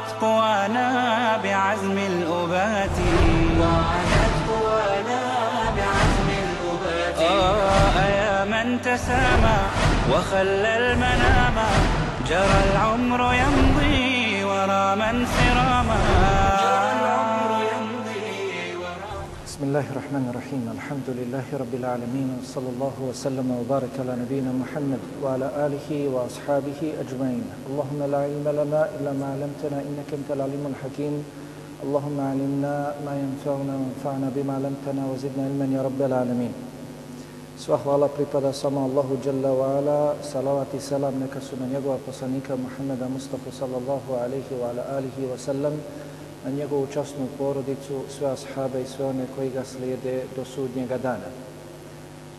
وعادت قوانا بعزم الأبات. وعادت قوانا بعزم الأبات. آه يا من تسامى وخلى المنام. جرى العمر يمضي ورا من سراما بسم الله الرحمن الرحيم الحمد لله رب العالمين وصلى الله وسلم وبارك على نبينا محمد وعلى آله وأصحابه أجمعين اللهم لا علم لنا إلا ما علمتنا إنك أنت العليم الحكيم اللهم علمنا ما ينفعنا وانفعنا بما علمتنا وزدنا علما يا رب العالمين Sva hvala pripada samo Allahu Jalla wa ala, salavat i salam neka su na njegova poslanika Muhammeda Mustafa sallallahu alaihi wa ala alihi wa sallam, na njegovu časnu porodicu, sve ashabe i sve one koji ga slijede do sudnjega dana.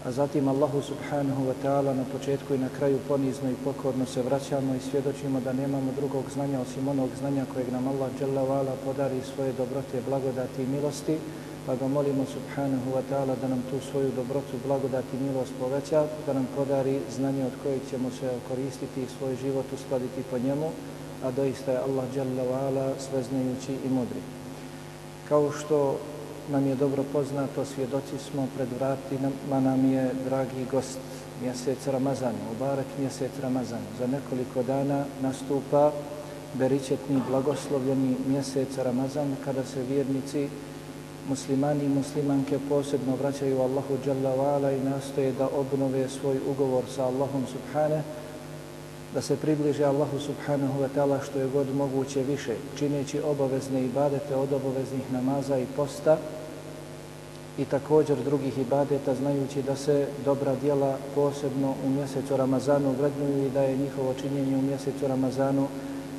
A zatim Allahu subhanahu wa ta'ala na početku i na kraju ponizno i pokorno se vraćamo i svjedočimo da nemamo drugog znanja osim onog znanja kojeg nam Allah dželavala podari svoje dobrote, blagodati i milosti, pa ga molimo subhanahu wa ta'ala da nam tu svoju dobrotu, blagodat i milost poveća, da nam podari znanje od kojeg ćemo se koristiti i svoj život uskladiti po njemu, a doista je Allah Jalla wa ala sveznajući i mudri. Kao što nam je dobro poznato, svjedoci smo pred vratima nam je dragi gost mjesec Ramazan, Mubarak mjesec Ramazan. Za nekoliko dana nastupa beričetni blagoslovljeni mjesec Ramazan kada se vjernici muslimani i muslimanke posebno vraćaju Allahu Jalla wa'ala i nastoje da obnove svoj ugovor sa Allahom Subhane, da se približe Allahu Subhanahu wa ta'ala što je god moguće više, čineći obavezne ibadete od obaveznih namaza i posta i također drugih ibadeta, znajući da se dobra dijela posebno u mjesecu Ramazanu vrednuju i da je njihovo činjenje u mjesecu Ramazanu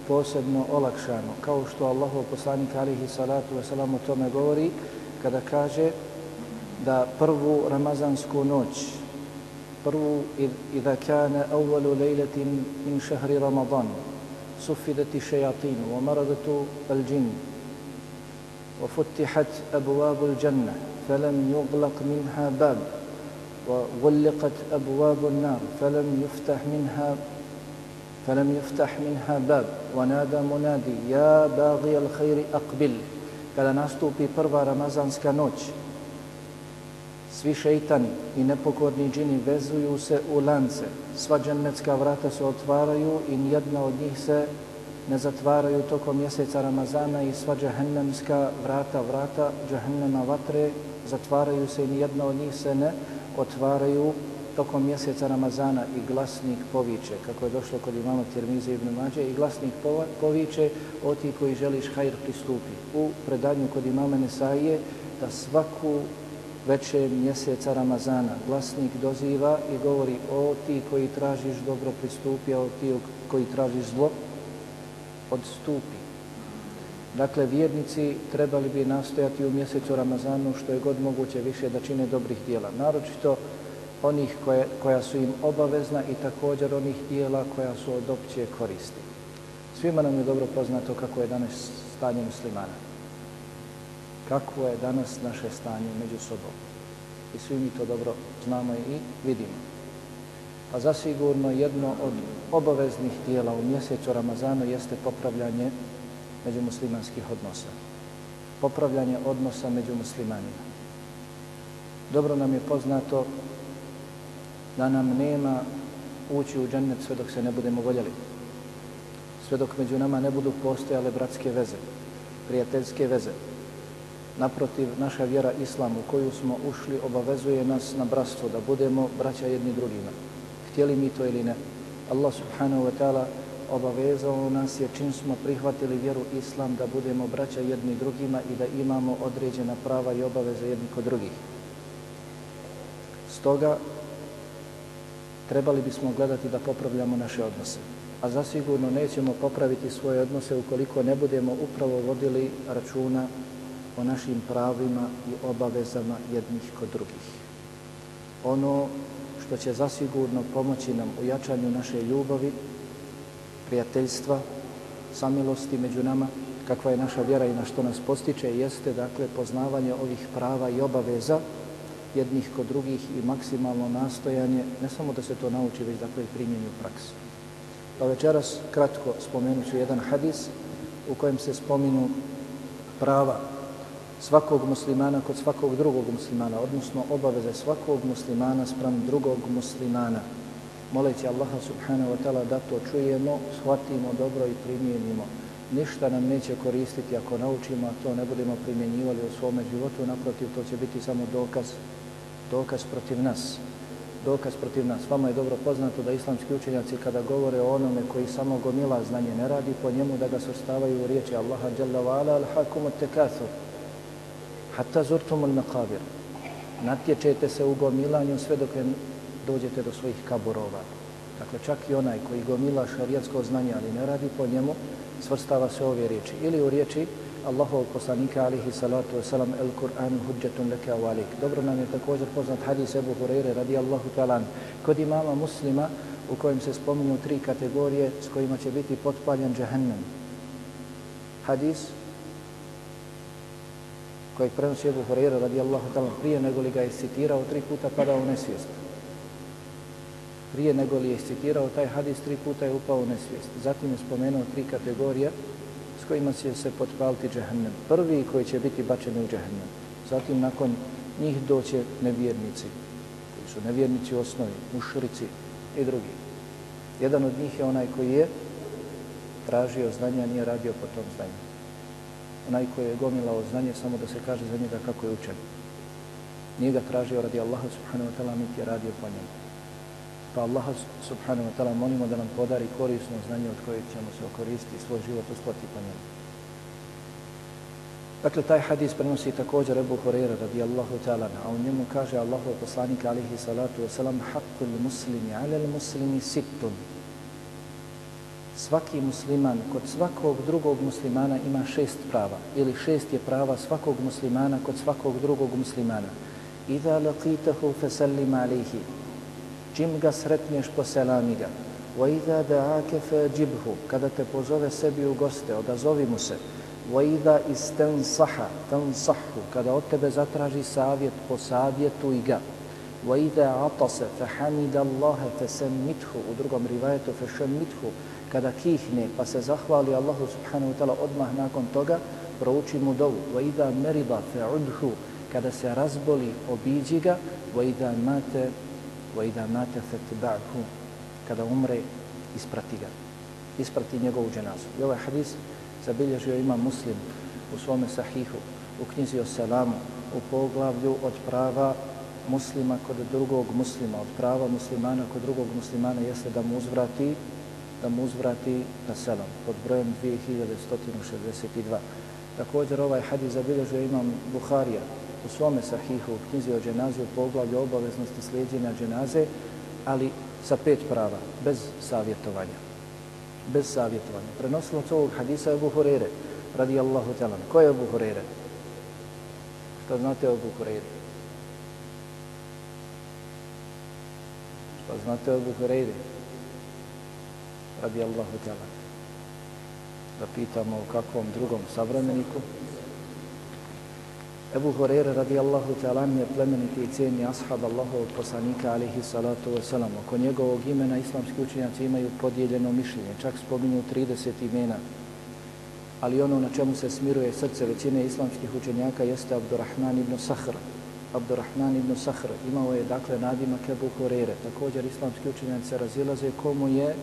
posebno olakšano, kao što Allahov poslanik alihi salatu wasalam o tome govori, kada kaže da prvu ramazansku noć, اضطروا إذا كان أول ليلة من شهر رمضان سفدت الشياطين ومردت الجن وفتحت أبواب الجنة فلم يغلق منها باب وغلقت أبواب النار فلم يفتح منها فلم يفتح منها باب. ونادى منادي يا باغي الخير أقبل. Kada nastupi prva رمضان سكانوتش svi šeitani i nepokorni džini vezuju se u lance sva džennetska vrata se otvaraju i nijedna od njih se ne zatvaraju tokom mjeseca Ramazana i sva džahennemska vrata, vrata džahennema vatre zatvaraju se i nijedna od njih se ne otvaraju tokom mjeseca Ramazana i glasnik poviče, kako je došlo kod imama Tirmize ibn Mađe, i glasnik poviče o ti koji želiš hajr pristupi. U predanju kod imama Nesaije da svaku večer mjeseca Ramazana glasnik doziva i govori o ti koji tražiš dobro pristupi, a o ti koji tražiš zlo odstupi. Dakle, vjernici trebali bi nastojati u mjesecu Ramazanu što je god moguće više da čine dobrih dijela. Naročito onih koje, koja su im obavezna i također onih dijela koja su od opće koristi. Svima nam je dobro poznato kako je danas stanje muslimana. Kako je danas naše stanje među sobom. I svi mi to dobro znamo i vidimo. A zasigurno jedno od obaveznih tijela u mjesecu Ramazanu jeste popravljanje među muslimanskih odnosa. Popravljanje odnosa među muslimanima. Dobro nam je poznato da nam nema ući u džennet sve dok se ne budemo voljeli. Sve dok među nama ne budu postojale bratske veze, prijateljske veze. Naprotiv, naša vjera Islam u koju smo ušli obavezuje nas na bratstvo, da budemo braća jedni drugima. Htjeli mi to ili ne. Allah subhanahu wa ta'ala obavezao nas je čim smo prihvatili vjeru Islam da budemo braća jedni drugima i da imamo određena prava i obaveze jedni kod drugih. Stoga trebali bismo gledati da popravljamo naše odnose. a zasigurno nećemo popraviti svoje odnose ukoliko ne budemo upravo vodili računa o našim pravima i obavezama jednih kod drugih. Ono što će zasigurno pomoći nam u jačanju naše ljubavi, prijateljstva, samilosti među nama, kakva je naša vjera i na što nas postiče, jeste dakle poznavanje ovih prava i obaveza jednih kod drugih i maksimalno nastojanje, ne samo da se to nauči, već dakle i primjenju u praksi. Pa večeras kratko spomenut ću jedan hadis u kojem se spominu prava svakog muslimana kod svakog drugog muslimana, odnosno obaveze svakog muslimana sprem drugog muslimana. Moleći Allaha subhanahu wa ta'ala da to čujemo, shvatimo dobro i primijenimo. Ništa nam neće koristiti ako naučimo, a to ne budemo primjenjivali u svome životu, naprotiv, to će biti samo dokaz, dokaz protiv nas. Dokaz protiv nas. Vama je dobro poznato da islamski učenjaci kada govore o onome koji samo gomila znanje ne radi, po njemu da ga svrstavaju u riječi Allaha jalla wa ala al-hakum at-takathur hatta zurtumul maqabir. Natječete se u gomilanju sve dok dođete do svojih kaburova. Dakle, čak i onaj koji gomila šarijatsko znanje, ali ne radi po njemu, svrstava se ove riječi. Ili u riječi Allahovog poslanika, alihi salatu wasalam, el Kur'an hudjatun leke avalik. Dobro nam je također poznat hadis Ebu Hureyre, radi Allahu talan, kod imama muslima, u kojem se spominju tri kategorije s kojima će biti potpaljen džehennem. Hadis kojeg prenosi Ebu Horeira radijallahu ta'ala prije nego li ga je citirao, tri puta padao u nesvijest. Prije nego li je citirao taj hadis, tri puta je upao u nesvijest. Zatim je spomenuo tri kategorije s kojima će se potpaliti džahnem. Prvi koji će biti bačeni u džahnem. Zatim nakon njih doće nevjernici, koji su nevjernici u osnovi, mušrici i drugi. Jedan od njih je onaj koji je tražio znanja, nije radio po tom znanju onaj koji je gomilao znanje samo da se kaže za njega kako je učen. Nije ga tražio radi Allaha subhanahu wa ta'ala, niti je radio po njemu. Pa Allaha subhanahu wa ta'ala molimo da nam podari korisno znanje od kojeg ćemo se okoristiti i svoj život usplati po njemu. Dakle, taj hadis prenosi također Ebu Horeira radi Allahu ta'ala, a u njemu kaže Allahu poslanika alihi salatu wa salam haqqul muslimi alel muslimi sittun svaki musliman kod svakog drugog muslimana ima šest prava ili šest je prava svakog muslimana kod svakog drugog muslimana. Iza laqitahu fasallim alayhi. Čim ga sretneš poselami ga. Wa iza da'aka fajibhu. Kada te pozove sebi u goste, odazovi mu se. Wa iza istansaha tansahu. Kada od tebe zatraži savjet, posavjetuj ga. Wa iza atasa fahamida Allaha fasammithu. U drugom rivajetu fasammithu kada kihne pa se zahvali Allahu subhanahu wa ta'ala odmah nakon toga, prouči mu dovu. Wa idha meriba fa'udhu, kada se razboli, obiđi ga. Wa idha mate, wa idha mate fatba'hu, kada umre, isprati ga. Isprati njegovu dženazu. I ovaj hadis zabilježio ima muslim u svome sahihu, u knjizi o selamu, u poglavlju od prava muslima kod drugog muslima, od prava muslimana kod drugog muslimana jeste da mu uzvrati da mu uzvrati na selam pod brojem 2162. Također ovaj hadis zabilježuje imam Buharija u svome sahihu u knjizi o dženazi u poglavlju obaveznosti slijedjenja dženaze, ali sa pet prava, bez savjetovanja. Bez savjetovanja. Prenosilo ovog hadisa je Buhurere, radi Allahu talan. Ko je Buhurere? Šta znate o Buhurere? Šta znate o Buhurere? radi Allahu ta'ala. Da pitamo o kakvom drugom savremeniku. Ebu Horeira radi Allahu tjela je plemeniti i cijeni ashab Allahovog poslanika alihi salatu wasalam. Oko njegovog imena islamski učenjaci imaju podijeljeno mišljenje. Čak spominju 30 imena. Ali ono na čemu se smiruje srce većine islamskih učenjaka jeste Abdurrahman ibn Sahr. Abdurrahman ibn Sahr imao je dakle nadimak Ebu Horeire. Također islamski učenjaci se razilaze komu je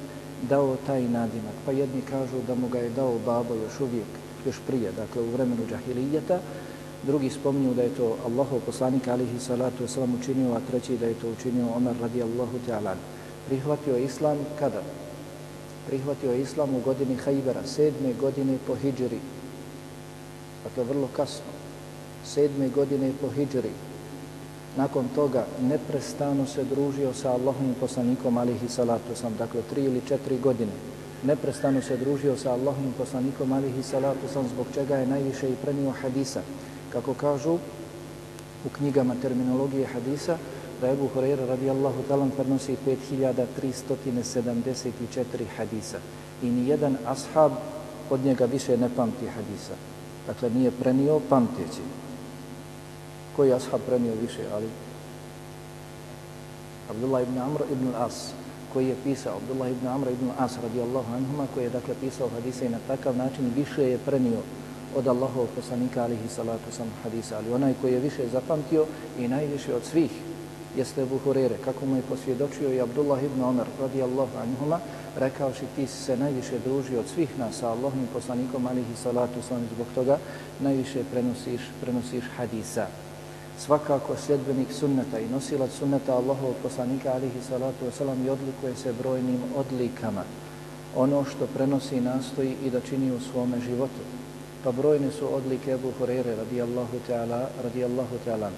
dao taj nadimak. Pa jedni kažu da mu ga je dao babo još uvijek, još prije, dakle u vremenu džahilijeta. Drugi spominju da je to Allahov poslanik alihi salatu wasalam učinio, a treći da je to učinio Omar radijallahu ta'ala. Prihvatio je islam kada? Prihvatio je islam u godini Hajbera, sedme godine po hijđri. Dakle, vrlo kasno. Sedme godine po hijđri nakon toga neprestano se družio sa Allahovim poslanikom alihi salatu sam, dakle tri ili četiri godine. neprestano se družio sa Allahim poslanikom alihi salatu sam zbog čega je najviše i prenio hadisa. Kako kažu u knjigama terminologije hadisa, da Ebu Hureyre radijallahu talan prenosi 5374 hadisa. I ni jedan ashab od njega više ne pamti hadisa. Dakle, nije prenio pamteći. Koji ashab prenio više, ali Abdullah ibn Amr ibn As, koji je pisao, Abdullah ibn Amr ibn As radijallahu anhuma, koji je dakle pisao hadise i na takav način više je prenio od Allahov poslanika alihi salatu sam hadisa, ali onaj koji je više zapamtio i najviše od svih jeste Ebu Hurere, kako mu je posvjedočio i Abdullah ibn Omer radijallahu anhuma, rekavši ti si se najviše druži od svih nas sa Allahom poslanikom alihi salatu sam zbog toga najviše prenosiš, prenosiš hadisa svakako sljedbenik sunneta i nosilac sunneta Allahovog poslanika alihi salatu wasalam i odlikuje se brojnim odlikama. Ono što prenosi nastoji i da čini u svome životu. Pa brojne su odlike Ebu Hurere radijallahu ta'ala, radijallahu ta'ala.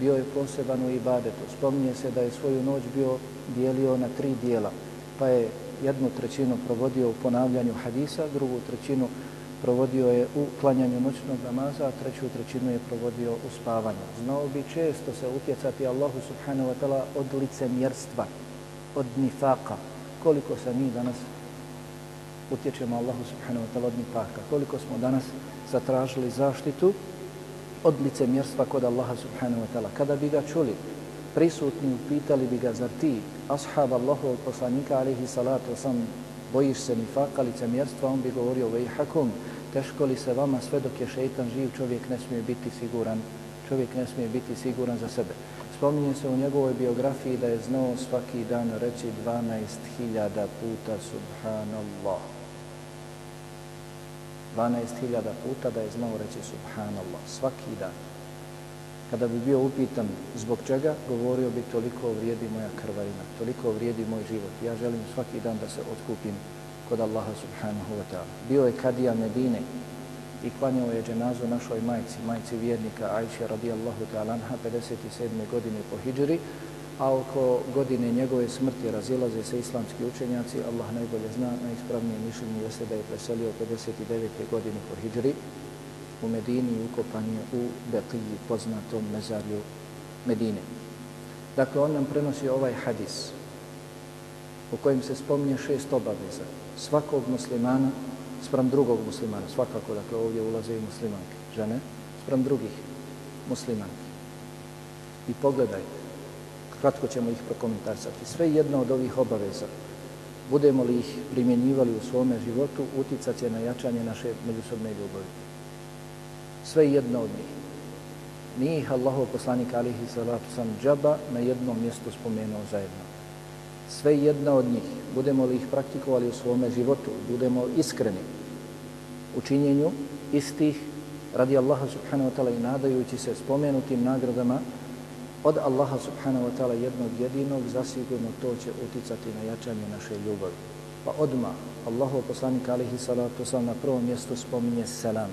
Bio je poseban u ibadetu. Spominje se da je svoju noć bio dijelio na tri dijela. Pa je jednu trećinu provodio u ponavljanju hadisa, drugu trećinu provodio je u klanjanju noćnog namaza, a treću trećinu je provodio u spavanju. Znao bi često se utjecati Allahu subhanahu wa ta'ala od licemjerstva, od nifaka. Koliko se mi danas utječemo Allahu subhanahu wa ta'ala od nifaka. Koliko smo danas zatražili zaštitu od licemjerstva kod Allaha subhanahu wa ta'ala. Kada bi ga čuli, prisutni, pitali bi ga, zar ti, ashab Allahu poslanika, alihi salatu, sam bojiš se nifaka, licemjerstva, on bi govorio, vejhakum, teško li se vama sve dok je šeitan živ, čovjek ne smije biti siguran, čovjek ne smije biti siguran za sebe. Spominje se u njegovoj biografiji da je znao svaki dan reći 12.000 puta subhanallah. 12.000 puta da je znao reći subhanallah, svaki dan. Kada bi bio upitan zbog čega, govorio bi toliko vrijedi moja krvarina, toliko vrijedi moj život. Ja želim svaki dan da se otkupim kod Allaha subhanahu wa ta'ala. Bio je kadija Medine i klanjao je dženazu našoj majci, majci vjernika Ajše radijallahu ta'ala anha 57. godine po hijđri, a oko godine njegove smrti razilaze se islamski učenjaci, Allah najbolje zna, najispravnije mišljenje jeste da je preselio 59. godine po hijđri u Medini i ukopan je u Beqiji, poznatom mezarju Medine. Dakle, on nam prenosi ovaj hadis u kojem se spominje šest obaveza svakog muslimana sprem drugog muslimana, svakako, dakle, ovdje ulaze i muslimanke, žene, sprem drugih muslimanke. I pogledaj, kratko ćemo ih prokomentarsati. Sve jedno od ovih obaveza, budemo li ih primjenjivali u svome životu, uticat će na jačanje naše međusobne ljubavi. Sve jedno od njih. Nije ih Allahov poslanik alihi salatu sam džaba na jednom mjestu spomenuo zajedno sve jedna od njih, budemo li ih praktikovali u svome životu, budemo iskreni u činjenju istih radi Allaha subhanahu wa ta'ala i nadajući se spomenutim nagradama od Allaha subhanahu wa ta'ala jednog jedinog, zasigurno to će uticati na jačanje naše ljubavi. Pa odma Allahu poslanik alihi salatu sam na prvom mjestu spominje selam,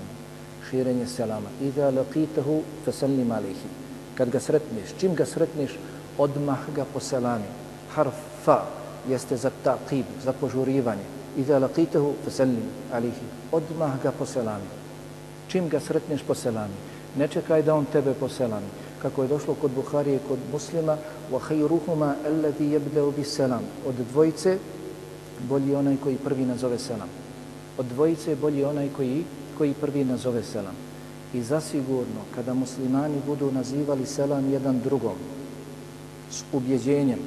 širenje selama. Iza laqitahu fasallim alihi. Kad ga sretneš, čim ga sretneš, odmah ga poselami. Harf istifa jeste za taqib, za požurivanje. Iza laqitehu fasallim alihi. Odmah ga poselami. Čim ga sretneš poselami. Ne čekaj da on tebe poselami. Kako je došlo kod Buhari i kod muslima, wa khayruhuma alladhi yabda'u bis salam. Od dvojice bolji onaj koji prvi nazove selam. Od dvojice bolji onaj koji koji prvi nazove selam. I zasigurno, kada muslimani budu nazivali selam jedan drugom, s ubjeđenjem,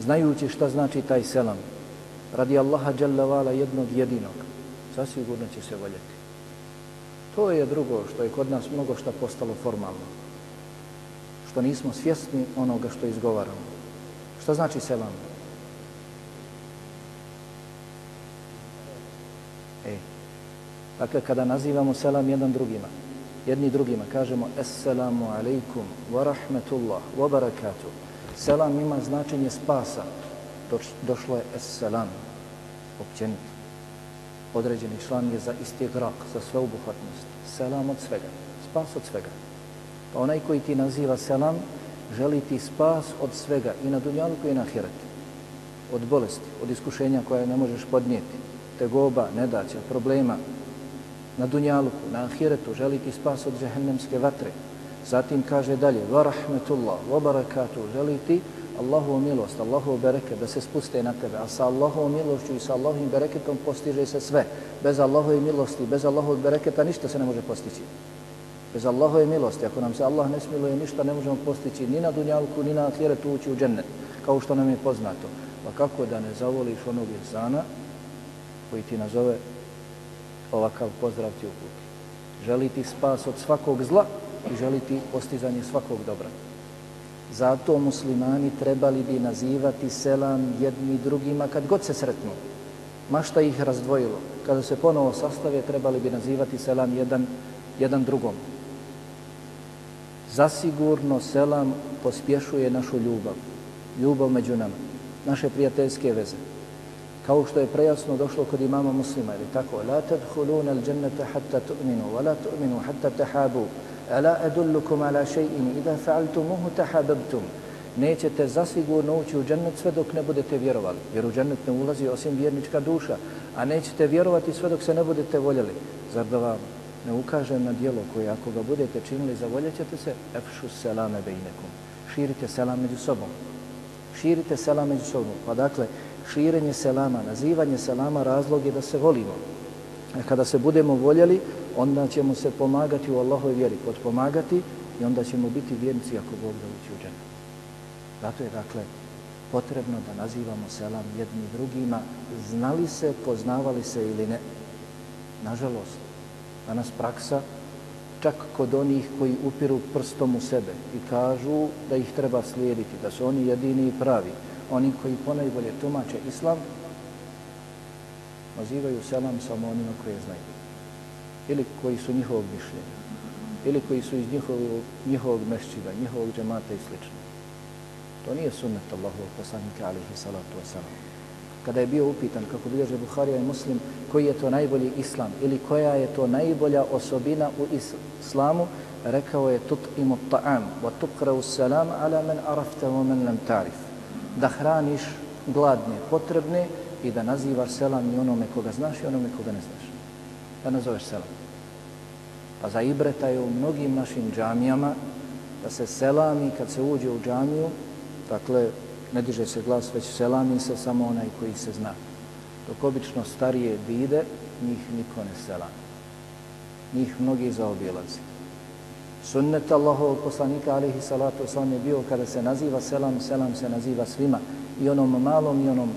znajući šta znači taj selam, radi Allaha dželavala jednog jedinog, zasigurno će se voljeti. To je drugo što je kod nas mnogo šta postalo formalno. Što nismo svjesni onoga što izgovaramo. Šta znači selam? E, dakle, kada nazivamo selam jedan drugima, jedni drugima, kažemo Assalamu alaikum wa rahmetullah wa barakatuh. Selam ima značenje spasa. Došlo je es-selam, općenito. Određeni član je za isti grak, za sveobuhvatnost. Selam od svega, spas od svega. Pa onaj koji ti naziva selam, želi ti spas od svega i na dunjalku i na hirati. Od bolesti, od iskušenja koje ne možeš podnijeti. tegoba, nedaća, problema, na dunjalku, na ahiretu, želi ti spas od džehennemske vatre. Zatim kaže dalje, wa rahmetullah, wa barakatuh, želi ti Allahovu milost, Allahovu bereket, da se spuste na tebe, a sa Allahovom milošću i sa Allahovim bereketom postiže se sve. Bez Allahove milosti, bez Allahovog bereketa ništa se ne može postići. Bez Allahove milosti, ako nam se Allah ne smiluje, ništa ne možemo postići ni na dunjalku, ni na ahiretu ući u džennet, kao što nam je poznato. Pa kako da ne zavoliš onog insana koji ti nazove ovakav pozdrav ti uputi. Želi ti spas od svakog zla i želiti postizanje svakog dobra. Zato muslimani trebali bi nazivati selam jedni drugima kad god se sretnu. Ma šta ih razdvojilo. Kada se ponovo sastave, trebali bi nazivati selam jedan, jedan drugom. Zasigurno selam pospješuje našu ljubav. Ljubav među nama. Naše prijateljske veze kao što je prejasno došlo kod imama muslima, ili tako, la tadhuluna al jannata hatta tu'minu, wa la tu'minu hatta tahabu, ala adullukum ala še'in, idha fa'altumuhu tahababtum. Nećete zasigurno ući u džennet sve dok ne budete vjerovali, jer u džennet ne ulazi osim vjernička duša, a nećete vjerovati sve dok se ne budete voljeli. Zar da vam ne ukažem na dijelo koje ako ga budete činili, zavoljet ćete se, efšu selame bejnekum. Širite selam među sobom. Širite selam među sobom. Pa dakle, širenje selama, nazivanje selama razlog je da se volimo. A kada se budemo voljeli, onda ćemo se pomagati u Allahoj vjeri, podpomagati i onda ćemo biti vjernici ako Bog da ući u džene. Zato je, dakle, potrebno da nazivamo selam jedni drugima, znali se, poznavali se ili ne. Nažalost, danas praksa, čak kod onih koji upiru prstom u sebe i kažu da ih treba slijediti, da su oni jedini i pravi, oni koji ponajbolje tumače islam, nazivaju selam samo onima koje znaju. Ili koji su njihovog mišljenja. Ili koji su iz njihovog, njihovog mešćida, njihovog džemata i sl. To nije sunnet Allahovog poslanika, alihi salatu wasalam. Kada je bio upitan, kako bilježe Buharija i Muslim, koji je to najbolji islam ili koja je to najbolja osobina u islamu, rekao je tut imu ta'am, wa tukrau salam ala men arafta wa men lam ta'rif da hraniš gladne, potrebne i da nazivaš selam i onome koga znaš i onome koga ne znaš. Da nazoveš selam. Pa za ibreta je u mnogim našim džamijama da se selami kad se uđe u džamiju, dakle, ne diže se glas, već selami se samo onaj koji se zna. Dok obično starije vide, njih niko ne selami. Njih mnogi zaobilazi. Sunnet Allahovog poslanika alihi salatu wasalam je bio kada se naziva selam, selam se naziva svima i onom malom i onom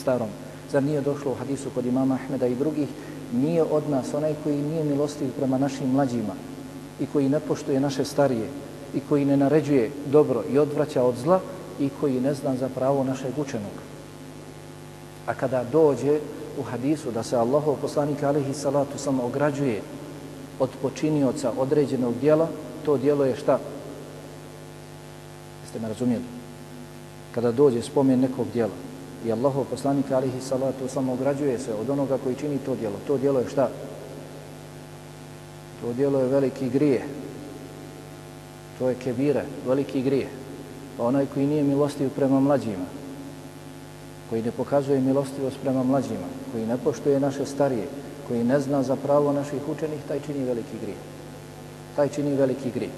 starom. Zar nije došlo u hadisu kod imama Ahmeda i drugih, nije od nas onaj koji nije milostiv prema našim mlađima i koji ne poštuje naše starije i koji ne naređuje dobro i odvraća od zla i koji ne zna za pravo našeg učenog. A kada dođe u hadisu da se Allahov poslanik alihi salatu samo ograđuje od počinioca određenog dijela, to dijelo je šta? Jeste me razumijeli? Kada dođe spomen nekog dijela i Allahov poslanik alihi salatu samo ograđuje se od onoga koji čini to djelo. To djelo je šta? To djelo je veliki grije. To je kebire, veliki grije. Pa onaj koji nije milostiv prema mlađima, koji ne pokazuje milostivost prema mlađima, koji ne poštuje naše starije, koji ne zna za pravo naših učenih, taj čini veliki grije taj čini veliki grije.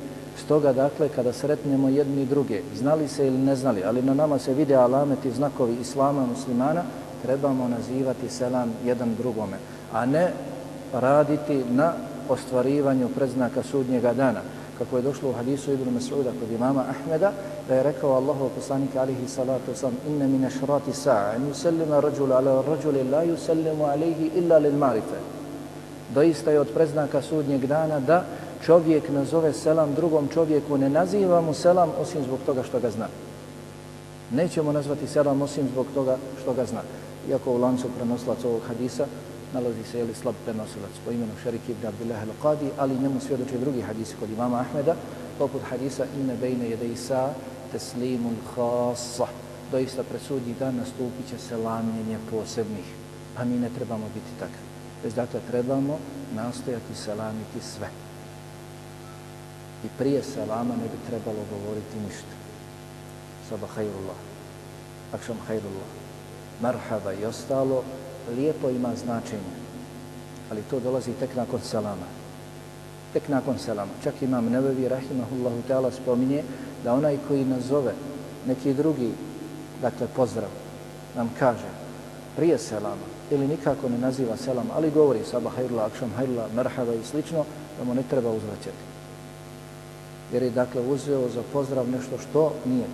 Stoga, dakle, kada sretnemo jedni i druge, znali se ili ne znali, ali na nama se vide alameti znakovi islama muslimana, trebamo nazivati selam jedan drugome, a ne raditi na ostvarivanju predznaka sudnjega dana. Kako je došlo u hadisu Ibn Mas'uda kod imama Ahmeda, da je rekao Allahu poslanik alihi salatu sam inne mine šrati sa'a, en yusallima rađulu ala rađuli la yusallimu alihi illa lil marife. Doista je od predznaka sudnjeg dana da čovjek nazove selam drugom čovjeku, ne naziva mu selam osim zbog toga što ga zna. Nećemo nazvati selam osim zbog toga što ga zna. Iako u lancu prenoslac ovog hadisa nalazi se jeli slab prenosilac po imenu Šerik ibn Abdullah al-Qadi, ali njemu svjedoče drugi hadisi kod imama Ahmeda, poput hadisa inne bejne jede isa teslimun khasa. Doista presudnji dan nastupit će selamljenje posebnih, a mi ne trebamo biti takvi. Već dakle trebamo nastojati selamiti sve i prije salama ne bi trebalo govoriti ništa. Saba hajrullah, akšam hajrullah, marhaba i ostalo, lijepo ima značenje. Ali to dolazi tek nakon selama. Tek nakon selama. Čak imam Nebevi Rahimahullahu ta'ala spominje da onaj koji nazove neki drugi, dakle pozdrav, nam kaže prije selama ili nikako ne naziva selam, ali govori sabah, hajrla, akšam, hajrla, merhaba i slično, da mu ne treba uzvraćati. Jer je dakle uzeo za pozdrav nešto što nije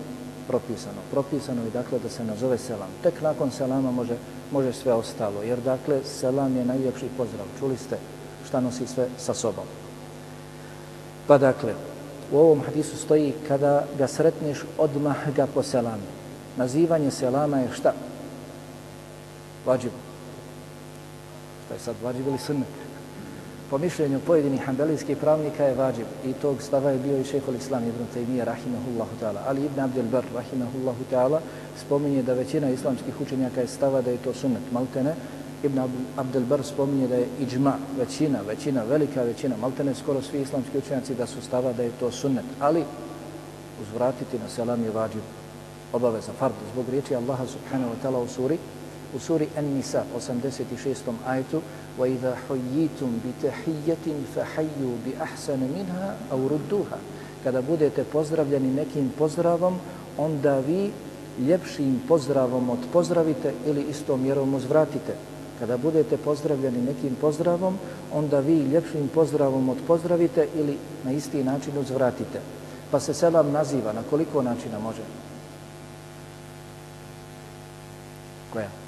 propisano. Propisano je dakle da se nazove selam. Tek nakon selama može, može sve ostalo, jer dakle selam je najljepši pozdrav. Čuli ste šta nosi sve sa sobom. Pa dakle, u ovom hadisu stoji kada ga sretneš odmah ga po selami. Nazivanje selama je šta? Vađiv. Šta je sad vađib ili sunnet? Po mišljenju pojedinih hanbelijskih pravnika je vađib i tog stava je bio i šehol islam ibn Taymiyyah rahimahullahu ta'ala. Ali ibn Abdel Bar rahimahullahu ta'ala spominje da većina islamskih učenjaka je stava da je to sunnet. Maltene Ibn Abdel Bar spominje da je iđma, većina, većina, velika većina, maltene skoro svi islamski učenjaci da su stava da je to sunnet. Ali uzvratiti na selam je vađib obaveza, fard, zbog riječi Allaha subhanahu wa ta'ala u suri, u suri An-Nisa, 86. ajetu, وَإِذَا حُيِّيتُمْ بِتَحِيَّةٍ فَحَيُّوا بِأَحْسَنَ مِنْهَا أَوْ رُدُّوهَا Kada budete pozdravljeni nekim pozdravom, onda vi ljepšim pozdravom odpozdravite ili istom mjerom uzvratite. Kada budete pozdravljeni nekim pozdravom, onda vi ljepšim pozdravom odpozdravite ili na isti način uzvratite. Pa se selam naziva na koliko načina može? Koja?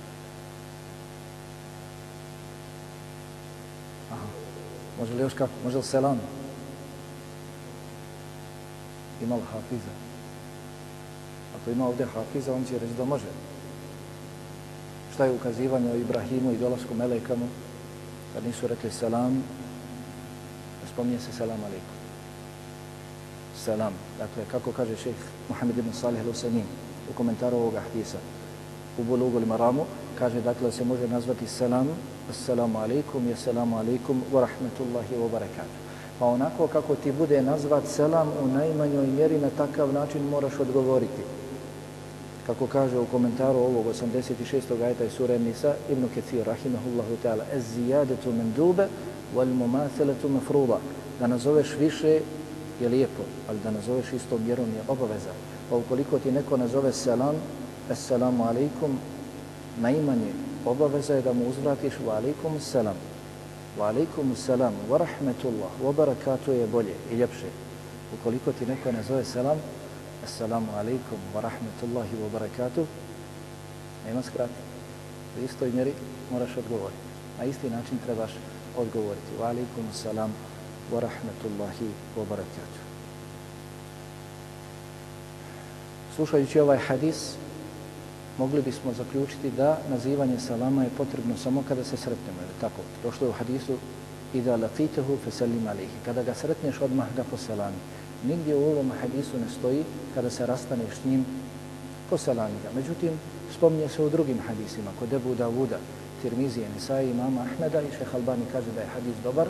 Može li još kako? Može li selam? Ima li hafiza? Ako ima ovdje hafiza, on će reći da može. Šta je ukazivanje o Ibrahimu i dolasku Melekama? Kad nisu rekli selam, spominje se selam alaikum. Selam. Dakle, kako kaže šejh Muhammed ibn Salih al-Usamin u komentaru ovoga hadisa u Bulugu Maramu, kaže dakle se može nazvati selam, assalamu alaikum, assalamu alaikum, wa rahmetullahi wa barakatuh. Pa onako kako ti bude nazvat selam u najmanjoj mjeri na takav način moraš odgovoriti. Kako kaže u komentaru ovog 86. ajta iz sura Nisa, Ibn Ketir, rahimahullahu ta'ala, ez zijadetu men dube, wal mumatheletu mafruda. Da nazoveš više je lijepo, ali da nazoveš istom mjerom je obaveza. Pa ukoliko ti neko nazove selam, assalamu alaikum, najmanje obaveza je da mu uzvratiš wa alaikum selam. Wa alaikum selam, wa rahmetullah, wa barakatu je bolje i ljepše. Ukoliko ti neko nazove selam, assalamu alaikum wa rahmetullahi wa barakatuh, nema skrati. U istoj mjeri moraš odgovoriti. Na isti način trebaš odgovoriti. Wa alaikum salam wa rahmetullahi wa barakatuh. Slušajući ovaj hadis, mogli bismo zaključiti da nazivanje salama je potrebno samo kada se sretnemo. je tako, došlo je u hadisu Ida laqitahu fasallim alihi. Kada ga sretneš, odmah ga poselami. Nigdje u ovom hadisu ne stoji kada se rastaneš s njim poselami ga. Međutim, spominje se u drugim hadisima, kod Ebu Davuda, Tirmizije, Nisai, imama Ahmeda i šeha Albani kaže da je hadis dobar.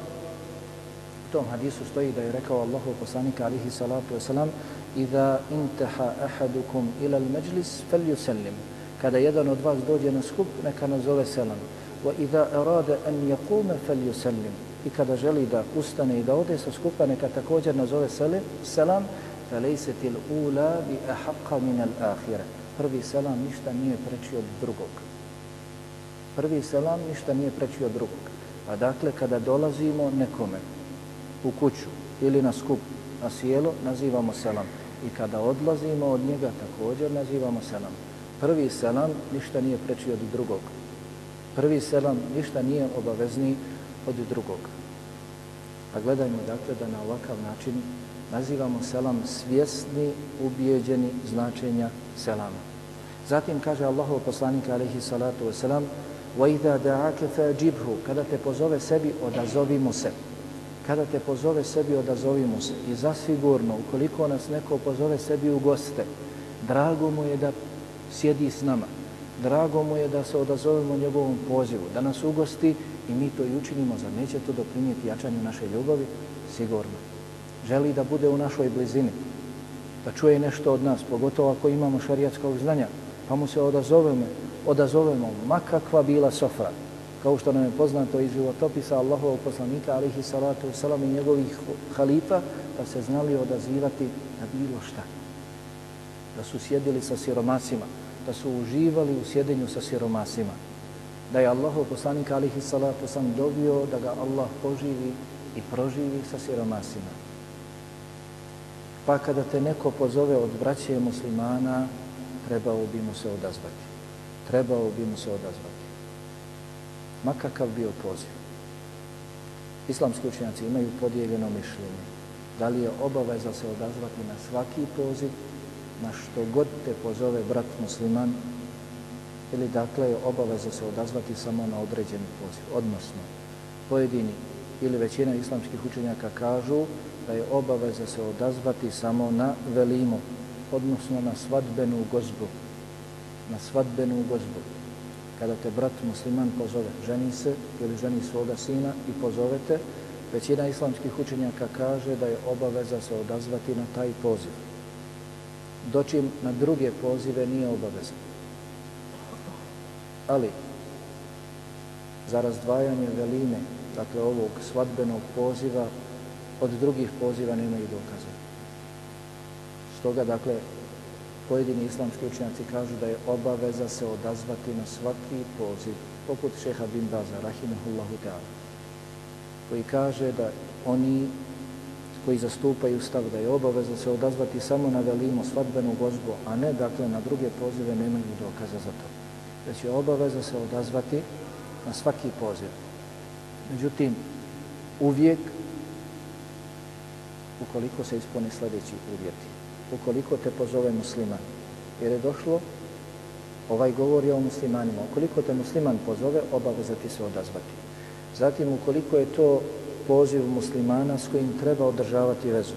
U tom hadisu stoji da je rekao Allahu poslanika alihi salatu wasalam Iza intaha ahadukum ila al-majlis falyusallim Kada jedan od vas dođe na skup, neka nazove selam. Wa iza arada an yaquma falyusallim i kada želi da ustane i da ode sa skupa, neka također nazove selam, فَلَيْسَتِ الْأُولَى بِأَحَقَّ مِنَ الْآخِرَ Prvi selam ništa nije preći od drugog. Prvi selam ništa nije preći od drugog. A dakle, kada dolazimo nekome u kuću ili na skup, na sjelo, nazivamo selam. I kada odlazimo od njega, također nazivamo selam. Prvi selam ništa nije preći od drugog. Prvi selam ništa nije obavezni od drugog. Pa gledajmo dakle da na ovakav način nazivamo selam svjesni, ubijeđeni značenja selama. Zatim kaže Allahov poslanik alaihi salatu wasalam وَإِذَا دَعَاكَ فَأَجِبْهُ Kada te pozove sebi, odazovi mu se. Kada te pozove sebi, odazovi mu se. I zasigurno, ukoliko nas neko pozove sebi u goste, drago mu je da sjedi s nama. Drago mu je da se odazovemo njegovom pozivu, da nas ugosti i mi to i učinimo, za neće to doprinijeti jačanju naše ljubavi? Sigurno. Želi da bude u našoj blizini, da čuje nešto od nas, pogotovo ako imamo šarijatskog znanja, pa mu se odazovemo, odazovemo makakva bila sofra, kao što nam je poznato iz životopisa Allahovog poslanika, alihi salatu wasalam i njegovih halifa, da se znali odazivati na bilo šta. Da su sjedili sa siromasima, da su uživali u sjedenju sa siromasima, da je Allahov poslanik, alihi salatu sam dobio da ga Allah poživi i proživi sa siromasima. Pa kada te neko pozove od braće muslimana, trebao bi mu se odazvati. Trebao bi mu se odazvati Ma kakav bio poziv. Islamski učenjaci imaju podijeljeno mišljenje. Da li je obaveza se odazvati na svaki poziv, na što god te pozove brat musliman, ili dakle je obaveza se odazvati samo na određeni poziv. Odnosno, pojedini ili većina islamskih učenjaka kažu da je obaveza se odazvati samo na velimu, odnosno na svadbenu gozbu. Na svadbenu gozbu kada te brat musliman pozove, ženi se ili ženi svoga sina i pozovete, većina islamskih učenjaka kaže da je obaveza se odazvati na taj poziv. Dočim na druge pozive nije obaveza. Ali, za razdvajanje veline, dakle ovog svadbenog poziva, od drugih poziva nema i dokaza. Stoga, dakle, pojedini islamski učenjaci kažu da je obaveza se odazvati na svaki poziv, poput šeha bin Baza, rahimahullahu ta'ala, koji kaže da oni koji zastupaju stav da je obavezno se odazvati samo na velimo svadbenu gozbu, a ne dakle na druge pozive, nemaju dokaza za to. Već je obaveza se odazvati na svaki poziv. Međutim, uvijek, ukoliko se ispone sljedeći uvjeti, ukoliko te pozove musliman. Jer je došlo, ovaj govori o muslimanima, ukoliko te musliman pozove, obaveza ti se odazvati. Zatim, ukoliko je to poziv muslimana s kojim treba održavati vezu,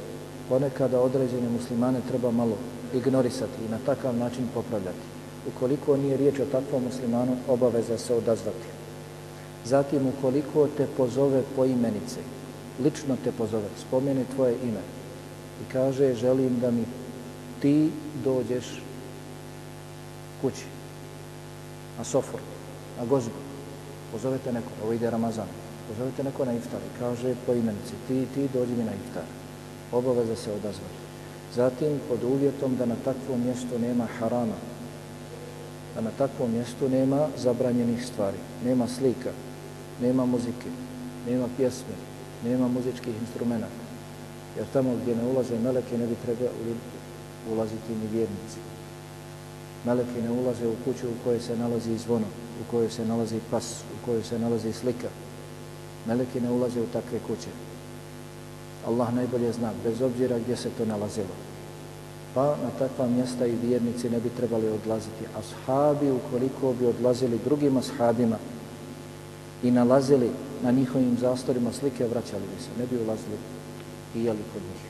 ponekada određene muslimane treba malo ignorisati i na takav način popravljati. Ukoliko nije riječ o takvom muslimanu, obaveza se odazvati. Zatim, ukoliko te pozove po imenice, lično te pozove, spomene tvoje ime, i kaže želim da mi ti dođeš kući na sofor, na gozbu. Pozovete neko, ovo ide Ramazan, pozovite neko na iftar i kaže po imenici ti, ti dođi mi na iftar. Obaveza se odazvati. Zatim pod uvjetom da na takvom mjestu nema harama, da na takvom mjestu nema zabranjenih stvari, nema slika, nema muzike, nema pjesme, nema muzičkih instrumenta jer tamo gdje ne ulaze meleke ne bi trebali ulaziti ni vjernici. Meleke ne ulaze u kuću u kojoj se nalazi zvono, u kojoj se nalazi pas, u kojoj se nalazi slika. Meleki ne ulaze u takve kuće. Allah najbolje zna, bez obzira gdje se to nalazilo. Pa na takva mjesta i vjernici ne bi trebali odlaziti. Ashabi, ukoliko bi odlazili drugim ashabima i nalazili na njihovim zastorima slike, vraćali bi se, ne bi ulazili i jeli kod njih.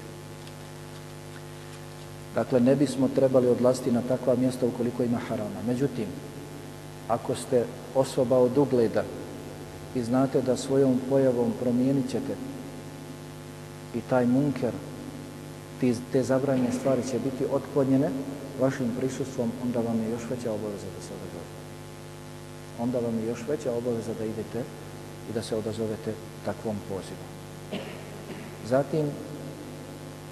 Dakle, ne bismo trebali odlaziti na takva mjesta ukoliko ima harama. Međutim, ako ste osoba od ugleda i znate da svojom pojavom promijenit ćete i taj munker, te zabranjene stvari će biti otklonjene vašim prisustvom, onda vam je još veća obaveza da se odazove. Onda vam je još veća obaveza da idete i da se odazovete takvom pozivu. Zatim,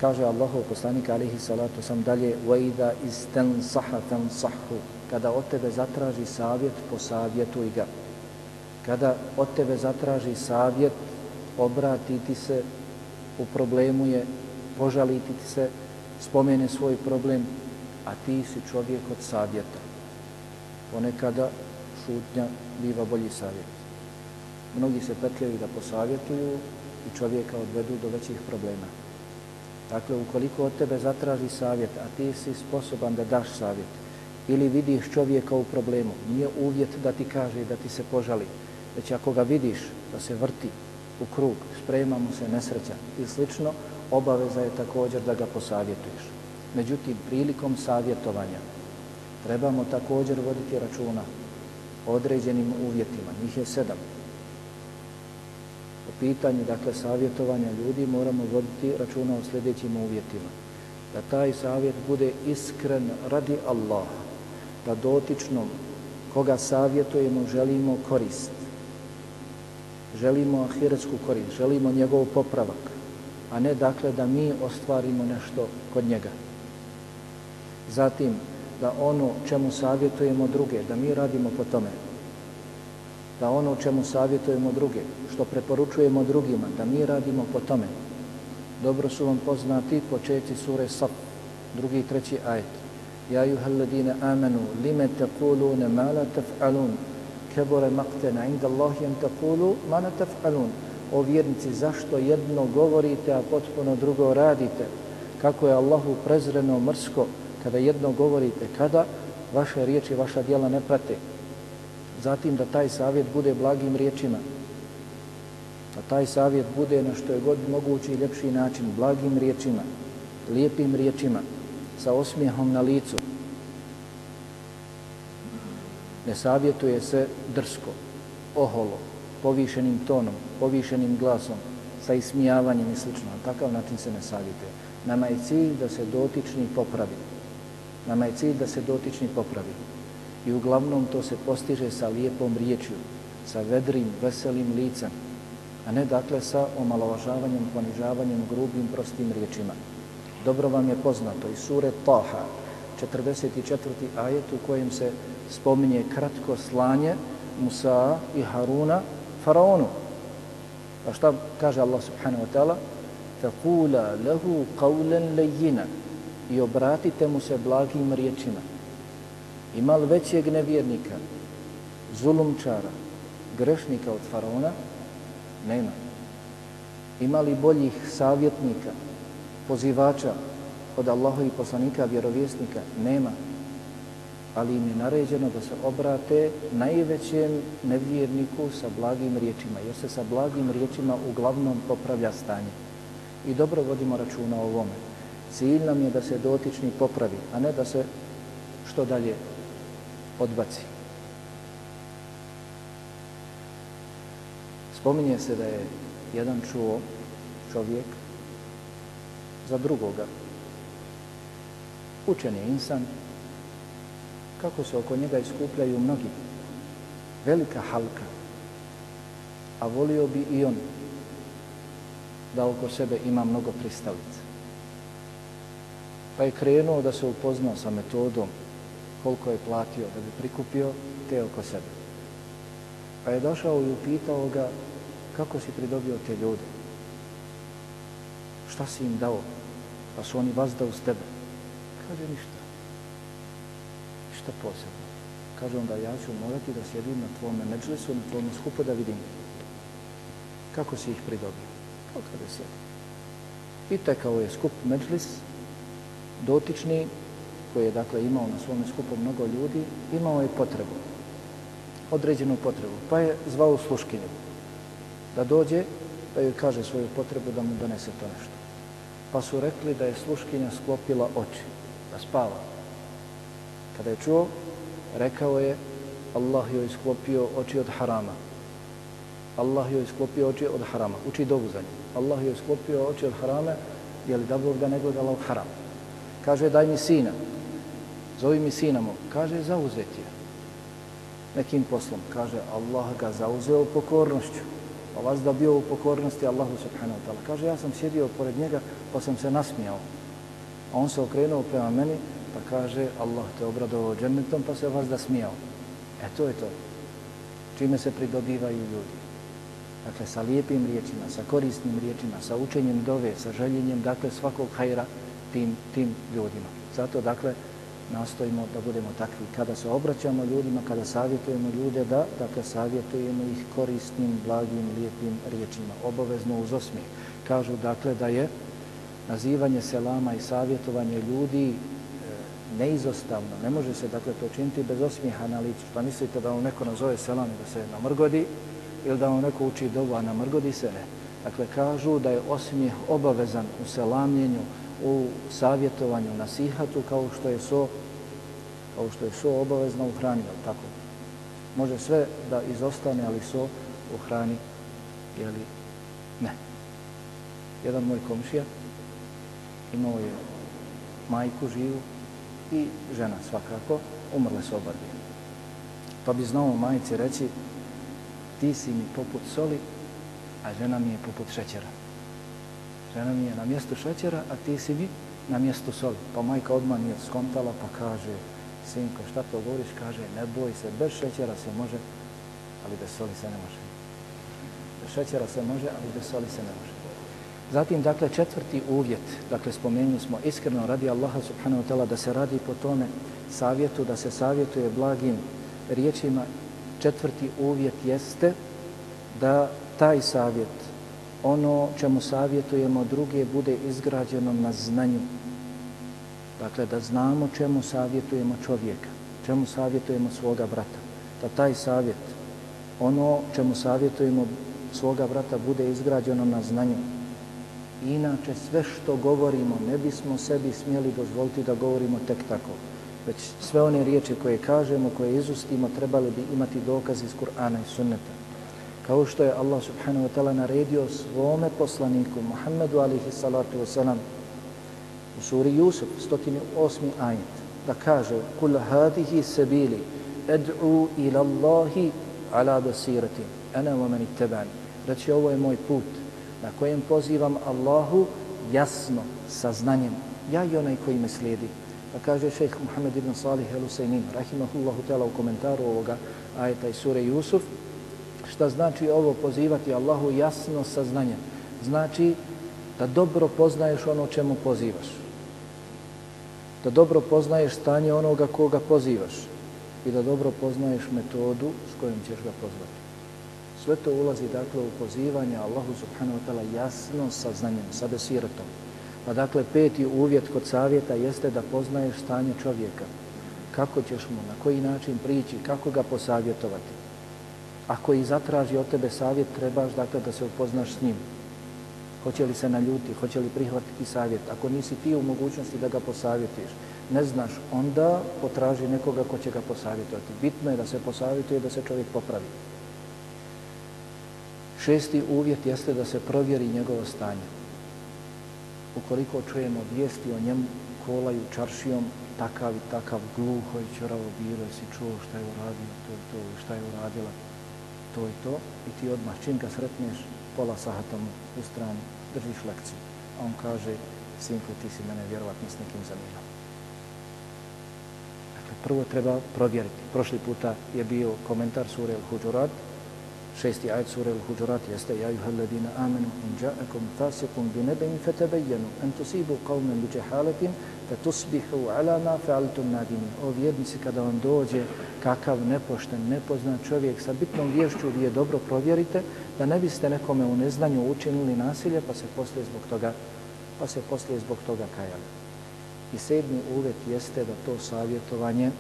kaže Allahov poslanik alihi salatu sam dalje وَإِذَا إِسْتَنْ صَحَةً صَحُّ Kada od tebe zatraži savjet, posavjetuj ga. Kada od tebe zatraži savjet, obratiti se u problemu je, požaliti se, spomene svoj problem, a ti si čovjek od savjeta. Ponekada šutnja biva bolji savjet. Mnogi se petljaju da posavjetuju, i čovjeka odvedu do većih problema. Dakle, ukoliko od tebe zatraži savjet, a ti si sposoban da daš savjet, ili vidiš čovjeka u problemu, nije uvjet da ti kaže da ti se požali, već ako ga vidiš da se vrti u krug, sprema mu se nesreća i slično, obaveza je također da ga posavjetuješ. Međutim, prilikom savjetovanja trebamo također voditi računa o određenim uvjetima. Njih je sedam pitanju dakle savjetovanja ljudi moramo voditi računa o sljedećim uvjetima. Da taj savjet bude iskren radi Allaha. da dotičnom koga savjetujemo želimo korist. Želimo ahiretsku korist, želimo njegov popravak, a ne dakle da mi ostvarimo nešto kod njega. Zatim, da ono čemu savjetujemo druge, da mi radimo po tome, da ono čemu savjetujemo druge, što preporučujemo drugima, da mi radimo po tome. Dobro su vam poznati početi sure Saf, drugi i treći ajet. Ja juhal ladine amanu, lime tekulune, ma la mala tef'alun, kebore maktena inda Allahi en takulu mana taf'alun. O vjernici, zašto jedno govorite, a potpuno drugo radite? Kako je Allahu prezreno mrsko kada jedno govorite, kada vaše riječi, vaša djela ne prate. Zatim da taj savjet bude blagim riječima. Da taj savjet bude na što je god mogući i ljepši način, blagim riječima, lijepim riječima, sa osmijehom na licu. Ne savjetuje se drsko, oholo, povišenim tonom, povišenim glasom, sa ismijavanjem i slično. Na takav način se ne savjetuje. Nama je cilj da se dotični popravi. Nama je cilj da se dotični popravi. I uglavnom to se postiže sa lijepom riječju, sa vedrim, veselim licem, a ne dakle sa omalovažavanjem, ponižavanjem, grubim, prostim riječima. Dobro vam je poznato i sure Taha, 44. ajet u kojem se spominje kratko slanje Musa i Haruna faraonu. A šta kaže Allah subhanahu wa ta'ala? Fekula lehu qawlan lejina i obratite mu se blagim riječima. Ima li većeg nevjernika, zulumčara, grešnika od faraona? Nema. Ima li boljih savjetnika, pozivača od Allaha i poslanika, vjerovjesnika? Nema. Ali im je naređeno da se obrate najvećem nevjerniku sa blagim riječima, jer se sa blagim riječima uglavnom popravlja stanje. I dobro vodimo računa o ovome. Cilj nam je da se dotični popravi, a ne da se što dalje odbaci. Spominje se da je jedan čuo čovjek za drugoga. Učen je insan, kako se oko njega iskupljaju mnogi. Velika halka, a volio bi i on da oko sebe ima mnogo pristalica. Pa je krenuo da se upoznao sa metodom koliko je platio da bi prikupio te oko sebe. Pa je došao i upitao ga kako si pridobio te ljude. Šta si im dao? Pa su oni vazda uz tebe. Kaže ništa. Ništa posebno. Kaže onda ja ću morati da sjedim na tvome međlisu, na tvome skupu da vidim kako si ih pridobio. Kao kada sjedim. I tekao je skup međlis, dotični koji je dakle imao na svom skupu mnogo ljudi, imao je potrebu, određenu potrebu, pa je zvao sluškinju da dođe, da joj kaže svoju potrebu da mu donese to nešto. Pa su rekli da je sluškinja sklopila oči, da spava. Kada je čuo, rekao je Allah joj sklopio oči od harama. Allah joj sklopio oči od harama. Uči dovu za njim. Allah joj sklopio oči od harame, je li da Bog da ne gledala od harama. Kaže, daj mi sina. Zovi mi sina mu. Kaže, zauzet je. Nekim poslom. Kaže, Allah ga zauzeo pokornošću. Pa vas da bio u pokornosti Allahu subhanahu wa ta'ala. Kaže, ja sam sjedio pored njega pa sam se nasmijao. A on se okrenuo prema meni pa kaže, Allah te obradovao džennetom pa se vas da smijao. E to je to. Čime se pridobivaju ljudi. Dakle, sa lijepim riječima, sa korisnim riječima, sa učenjem dove, sa željenjem, dakle, svakog hajra tim, tim ljudima. Zato, dakle, nastojimo da budemo takvi. Kada se obraćamo ljudima, kada savjetujemo ljude, da, dakle, savjetujemo ih korisnim, blagim, lijepim riječima. Obavezno uz osmijeh. Kažu, dakle, da je nazivanje selama i savjetovanje ljudi e, neizostavno. Ne može se, dakle, to činiti bez osmijeha na licu. Pa mislite da vam neko nazove selam da se namrgodi ili da vam neko uči dobu, a namrgodi se ne. Dakle, kažu da je osmijeh obavezan u selamljenju, u savjetovanju, nasihatu, kao što je so, kao što je so obavezno u hrani, tako? Može sve da izostane, ali so u hrani, jeli ne. Jedan moj komšija imao je majku živu i žena svakako, umrle su oba dvije. Pa bi znao majici reći, ti si mi poput soli, a žena mi je poput šećera. Žena mi je na mjestu šećera, a ti si mi na mjestu soli. Pa majka odmah nije skontala, pa kaže, sinko, šta to govoriš? Kaže, ne boj se, bez šećera se može, ali bez soli se ne može. Bez šećera se može, ali bez soli se ne može. Zatim, dakle, četvrti uvjet, dakle, spomenuli smo iskreno radi Allaha subhanahu wa ta'ala da se radi po tome savjetu, da se savjetuje blagim riječima. Četvrti uvjet jeste da taj savjet, ono čemu savjetujemo druge, bude izgrađeno na znanju. Dakle, da znamo čemu savjetujemo čovjeka, čemu savjetujemo svoga brata. Da taj savjet, ono čemu savjetujemo svoga brata, bude izgrađeno na znanju. Inače, sve što govorimo, ne bismo sebi smjeli dozvoliti da govorimo tek tako. Već sve one riječi koje kažemo, koje izustimo, trebali bi imati dokaz iz Kur'ana i Sunneta. Kao što je Allah subhanahu wa ta'ala naredio svome poslaniku, Muhammedu alihi salatu wasalam, u suri Jusuf, 108. ajet, da kaže Kul hadihi sebili ed'u ila Allahi ala basirati, ana wa mani tebani. Reći, ovo je moj put na kojem pozivam Allahu jasno, sa znanjem, ja i onaj koji me slijedi. Pa kaže šejh Muhammed ibn Salih al-Usaymin, rahimahullahu ta'ala u komentaru ovoga ajeta iz sure Jusuf, šta znači ovo pozivati Allahu jasno sa znanjem? Znači da dobro poznaješ ono čemu pozivaš da dobro poznaješ stanje onoga koga pozivaš i da dobro poznaješ metodu s kojom ćeš ga pozvati. Sve to ulazi dakle u pozivanje Allahu subhanahu wa ta'ala jasno sa znanjem, sa besiratom. Pa dakle peti uvjet kod savjeta jeste da poznaješ stanje čovjeka. Kako ćeš mu, na koji način prići, kako ga posavjetovati. Ako i zatraži od tebe savjet, trebaš dakle da se upoznaš s njim hoće li se naljuti, hoće li prihvatiti savjet. Ako nisi ti u mogućnosti da ga posavjetiš, ne znaš, onda potraži nekoga ko će ga posavjetovati. Bitno je da se posavjetuje da se čovjek popravi. Šesti uvjet jeste da se provjeri njegovo stanje. Ukoliko čujemo vijesti o njemu kolaju čaršijom, takav i takav gluho i čoravo bilo, si čuo šta je uradio, to i to, šta je uradila, to i to, i ti odmah čim ga sretneš, pola sahata mu u strani, držiš lekciju. A on kaže, sinko, ti si mene vjerovatno s nekim zamijenao. Dakle, prvo treba provjeriti. Prošli puta je bio komentar sure Al-Huđurat, šesti ajet sura Al-Huđurat jeste Ja juha alladina amenu in ja'akum fasikum bi nebejn fetebeljenu en tusibu qavmen bi džehaletin fe tusbihu ala ma fealtum nadimin. O vjernici kada vam dođe kakav nepošten, nepoznan čovjek sa bitnom vješću, vi je dobro provjerite da ne biste nekome u neznanju učinili nasilje pa se poslije zbog toga pa se poslije zbog toga kajali. I sedmi uvjet jeste da to savjetovanje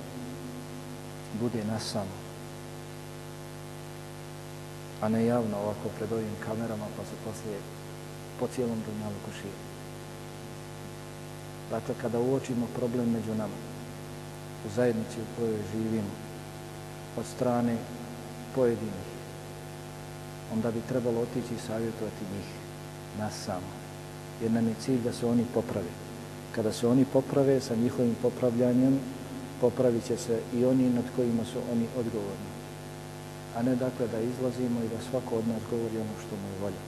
bude na samo. A ne javno ovako pred ovim kamerama pa se poslije po cijelom dunjalu širi. Dakle, kada uočimo problem među nama, u zajednici u kojoj živimo, od strane pojedinih, onda bi trebalo otići i savjetovati njih, nas samo. Jer nam je cilj da se oni poprave. Kada se oni poprave sa njihovim popravljanjem, popravit će se i oni nad kojima su oni odgovorni A ne dakle da izlazimo i da svako od nas govori ono što mu je volja.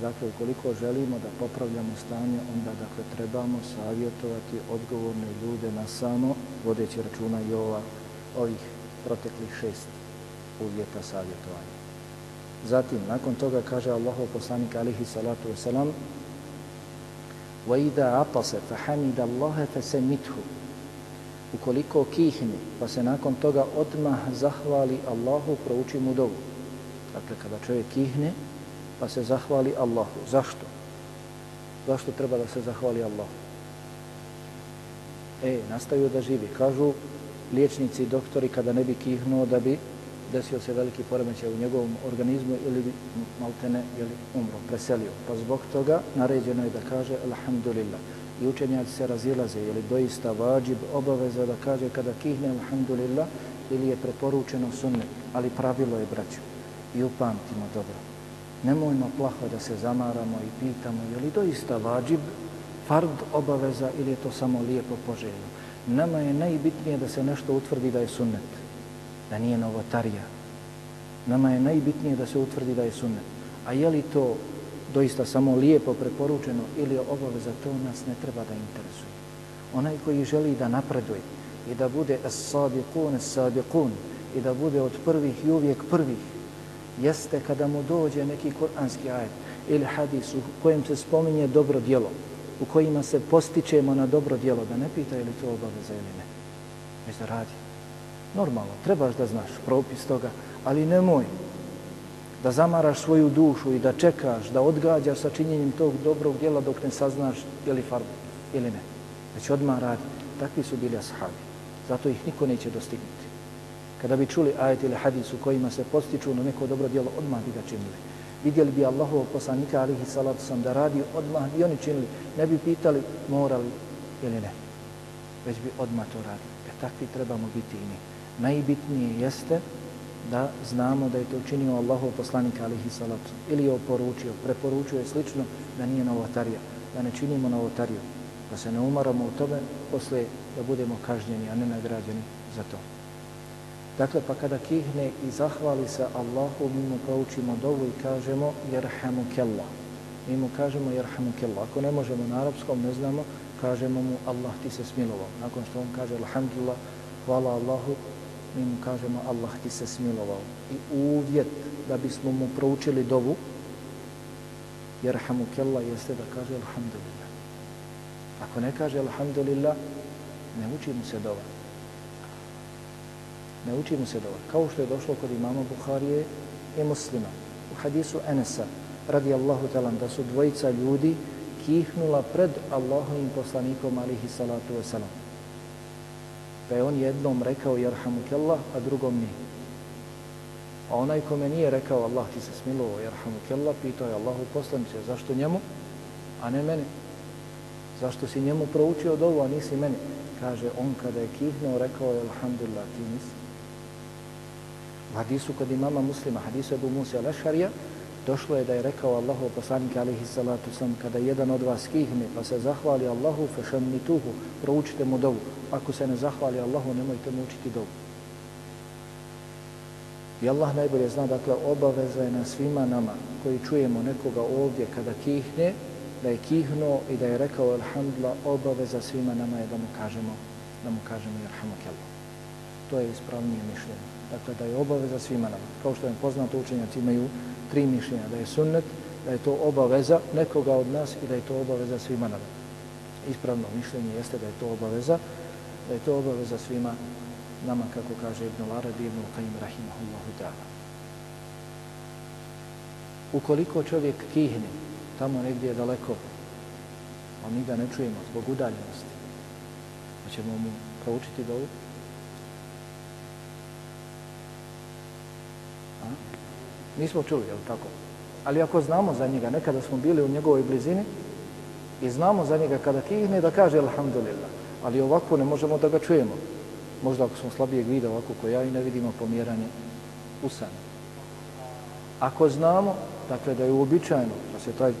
Dakle, ukoliko želimo da popravljamo stanje, onda dakle trebamo savjetovati odgovorne ljude na samo, vodeći računa i ova, ovih proteklih šest uvjeta savjetovanja. Zatim, nakon toga kaže Allahov poslanik alihi salatu wasalam وَإِذَا عَطَسَ فَحَمِدَ اللَّهَ فَسَمِتْهُ Ukoliko kihne, pa se nakon toga odmah zahvali Allahu, prouči mu dovu. Dakle, kada čovjek kihne, pa se zahvali Allahu. Zašto? Zašto treba da se zahvali Allahu? E, nastavio da živi. Kažu liječnici i doktori kada ne bi kihnuo da bi desio se veliki poremećaj u njegovom organizmu ili bi maltene ili umro, preselio. Pa zbog toga naređeno je da kaže Alhamdulillah. I učenjaci se razilaze, je li doista vađib obaveza da kaže kada kihne Alhamdulillah ili je preporučeno sunnet, ali pravilo je braću. I upamtimo dobro. Nemojmo plaho da se zamaramo i pitamo je li doista vađib fard obaveza ili je to samo lijepo poželjno. Nama je najbitnije da se nešto utvrdi da je sunnet, da nije novotarija. Nama je najbitnije da se utvrdi da je sunnet. A je li to doista samo lijepo preporučeno ili obaveza, to nas ne treba da interesuje. Onaj koji želi da napreduje i da bude as-sabiqun, as-sadiqun i da bude od prvih i uvijek prvih, jeste kada mu dođe neki kuranski ajet ili hadis u kojem se spominje dobro djelo, u kojima se postičemo na dobro djelo, da ne pita je li to obaveza ili ne. Već da radi. Normalno, trebaš da znaš propis toga, ali nemoj da zamaraš svoju dušu i da čekaš, da odgađaš sa činjenjem tog dobrog djela dok ne saznaš je li farbu ili ne. Već odmah radi. Takvi su bili ashabi. Zato ih niko neće dostignuti. Kada bi čuli ajet ili hadis u kojima se postiču na neko dobro djelo, odmah bi ga činili. Vidjeli bi Allahovog poslanika alihi salatu sam da radi, odmah bi oni činili. Ne bi pitali morali ili ne. Već bi odmah to radili. E takvi trebamo biti i mi. Najbitnije jeste da znamo da je to učinio Allahov poslanik alihi salatu ili je oporučio, preporučio je slično da nije novotarija, da ne činimo novotariju, da se ne umaramo u tome posle da budemo kažnjeni, a ne nagrađeni za to. Dakle, pa kada kihne i zahvali se Allahu, mi mu proučimo dovu i kažemo jerhamu kella. Mi mu kažemo jerhamu kella. Ako ne možemo na arapskom, ne znamo, kažemo mu Allah ti se smilovao. Nakon što on kaže alhamdulillah, hvala Allahu, mi mu kažemo Allah ti se smilovao. I uvjet da bismo mu proučili dovu, jer hamukella jeste da kaže alhamdulillah. Ako ne kaže alhamdulillah, ne uči mu se dova. Ne uči mu se dova. Kao što je došlo kod imama Buharije i muslima. U hadisu Enesa, radi Allahu talan, da su dvojica ljudi kihnula pred Allahovim poslanikom alihi salatu wasalam pa je on jednom rekao jerhamukallah, a drugom ni. A onaj kome nije rekao Allah ti se smilovo jerhamukallah, pitao je Allahu poslanice, zašto njemu, a ne meni? Zašto si njemu proučio dovu, a nisi meni? Kaže, on kada je kihnuo, rekao je alhamdulillah, ti nisi. U hadisu kod imama muslima, hadisu Ebu Musa al-Ašarija, došlo je da je rekao Allahu poslanik alihi salatu sam kada jedan od vas kihne pa se zahvali Allahu fešan mi proučite mu dovu. Ako se ne zahvali Allahu, nemojte mu učiti dovu. I Allah najbolje zna, dakle, obaveza je na svima nama koji čujemo nekoga ovdje kada kihne, da je kihnuo i da je rekao Alhamdulillah, obaveza svima nama je da mu kažemo, da mu kažemo Jerhamukallah. To je ispravnije mišljenje. Dakle, da je obaveza svima nama. Kao što je poznato učenjaci imaju tri mišljenja, da je sunnet, da je to obaveza nekoga od nas i da je to obaveza svima nama. Ispravno mišljenje jeste da je to obaveza, da je to obaveza svima nama, kako kaže Ibn Arabi, Ibn Qaim, Rahimahullahu ta'ala. Ukoliko čovjek kihne tamo negdje daleko, a mi ga ne čujemo zbog udaljenosti, pa ćemo mu proučiti dovu, Nismo čuli, je li tako? Ali ako znamo za njega, nekada smo bili u njegovoj blizini i znamo za njega kada kihne da kaže Alhamdulillah. Ali ovako ne možemo da ga čujemo. Možda ako smo slabijeg vida ovako ko ja i ne vidimo pomjeranje usana. Ako znamo, dakle da je uobičajeno da se taj